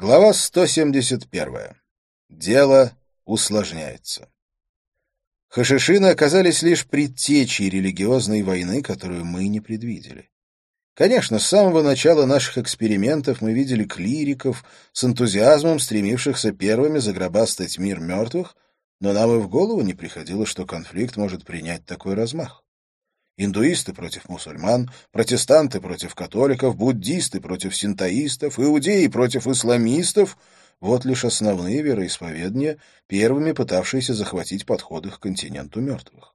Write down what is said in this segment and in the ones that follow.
Глава 171. Дело усложняется. Хашишины оказались лишь предтечей религиозной войны, которую мы не предвидели. Конечно, с самого начала наших экспериментов мы видели клириков с энтузиазмом, стремившихся первыми загробастать мир мертвых, но нам и в голову не приходило, что конфликт может принять такой размах. Индуисты против мусульман, протестанты против католиков, буддисты против синтоистов, иудеи против исламистов — вот лишь основные вероисповедания, первыми пытавшиеся захватить подходы к континенту мертвых.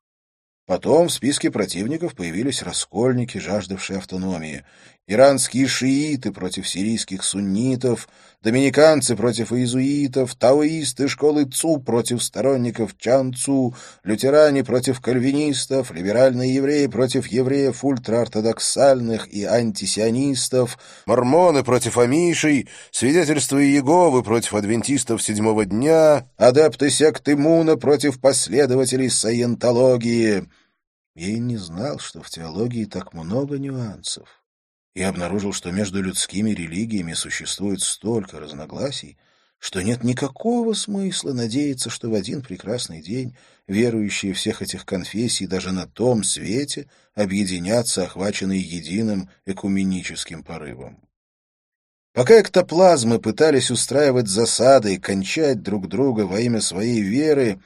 Потом в списке противников появились раскольники, жаждавшие автономии, иранские шииты против сирийских суннитов, доминиканцы против иезуитов, таоисты школы ЦУ против сторонников Чан ЦУ, лютеране против кальвинистов, либеральные евреи против евреев ультраортодоксальных и антисионистов, мормоны против амишей, свидетельства Иеговы против адвентистов седьмого дня, адепты секты Муна против последователей саентологии. Я и не знал, что в теологии так много нюансов и обнаружил, что между людскими религиями существует столько разногласий, что нет никакого смысла надеяться, что в один прекрасный день верующие всех этих конфессий даже на том свете объединятся, охваченные единым экуменическим порывом. Пока эктоплазмы пытались устраивать засады и кончать друг друга во имя своей веры,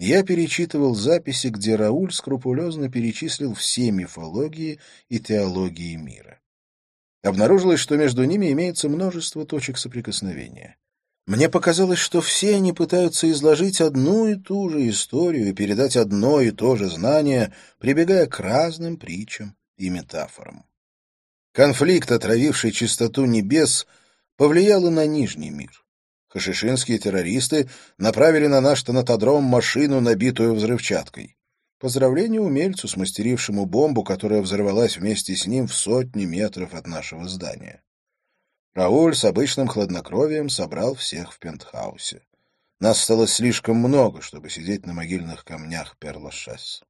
я перечитывал записи, где Рауль скрупулезно перечислил все мифологии и теологии мира. Обнаружилось, что между ними имеется множество точек соприкосновения. Мне показалось, что все они пытаются изложить одну и ту же историю и передать одно и то же знание, прибегая к разным притчам и метафорам. Конфликт, отравивший чистоту небес, повлиял и на Нижний мир. Хашишинские террористы направили на наш тонатодром машину, набитую взрывчаткой. Поздравление умельцу, смастерившему бомбу, которая взорвалась вместе с ним в сотни метров от нашего здания. Рауль с обычным хладнокровием собрал всех в пентхаусе. Нас стало слишком много, чтобы сидеть на могильных камнях Перлашес.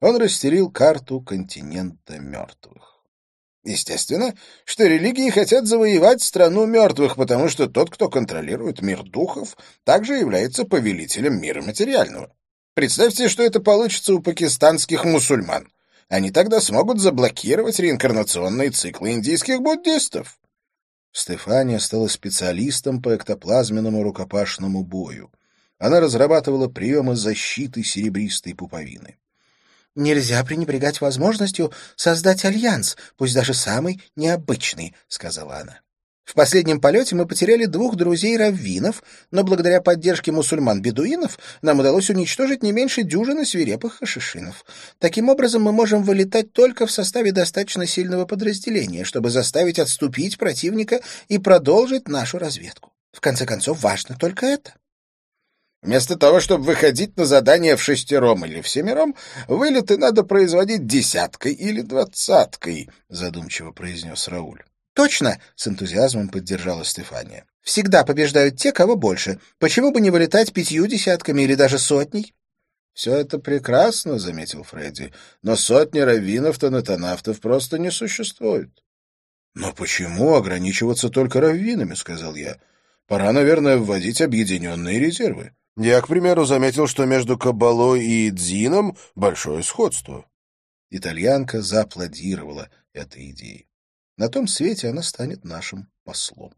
Он расстелил карту континента мертвых. Естественно, что религии хотят завоевать страну мертвых, потому что тот, кто контролирует мир духов, также является повелителем мира материального. Представьте, что это получится у пакистанских мусульман. Они тогда смогут заблокировать реинкарнационные циклы индийских буддистов. Стефания стала специалистом по эктоплазменному рукопашному бою. Она разрабатывала приемы защиты серебристой пуповины. «Нельзя пренебрегать возможностью создать альянс, пусть даже самый необычный», — сказала она. В последнем полете мы потеряли двух друзей-раввинов, но благодаря поддержке мусульман-бедуинов нам удалось уничтожить не меньше дюжины свирепых хашишинов. Таким образом, мы можем вылетать только в составе достаточно сильного подразделения, чтобы заставить отступить противника и продолжить нашу разведку. В конце концов, важно только это. Вместо того, чтобы выходить на задание в шестером или в семером, вылеты надо производить десяткой или двадцаткой, — задумчиво произнес Рауль. «Точно!» — с энтузиазмом поддержала Стефания. «Всегда побеждают те, кого больше. Почему бы не вылетать пятью десятками или даже сотней?» «Все это прекрасно», — заметил Фредди, «но сотни раввинов-тонатонавтов просто не существует». «Но почему ограничиваться только раввинами?» — сказал я. «Пора, наверное, вводить объединенные резервы. Я, к примеру, заметил, что между Кабалой и Дзином большое сходство». Итальянка зааплодировала этой идее. На том свете она станет нашим послом.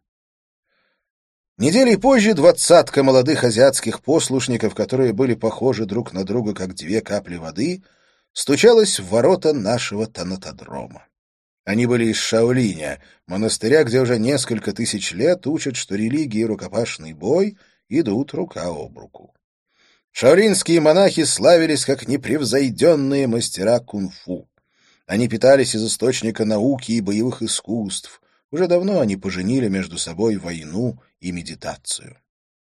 Неделей позже двадцатка молодых азиатских послушников, которые были похожи друг на друга, как две капли воды, стучалась в ворота нашего танатодрома. Они были из Шаолиня, монастыря, где уже несколько тысяч лет учат, что религия и рукопашный бой идут рука об руку. Шаолинские монахи славились как непревзойденные мастера кунг-фу. Они питались из источника науки и боевых искусств. Уже давно они поженили между собой войну и медитацию.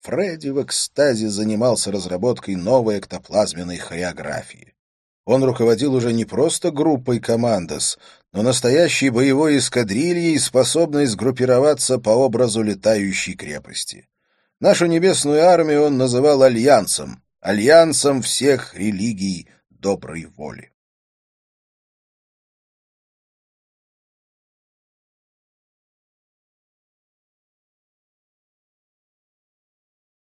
Фредди в экстазе занимался разработкой новой эктоплазменной хореографии. Он руководил уже не просто группой «Командос», но настоящей боевой эскадрильей, способной сгруппироваться по образу летающей крепости. Нашу небесную армию он называл альянсом, альянсом всех религий доброй воли.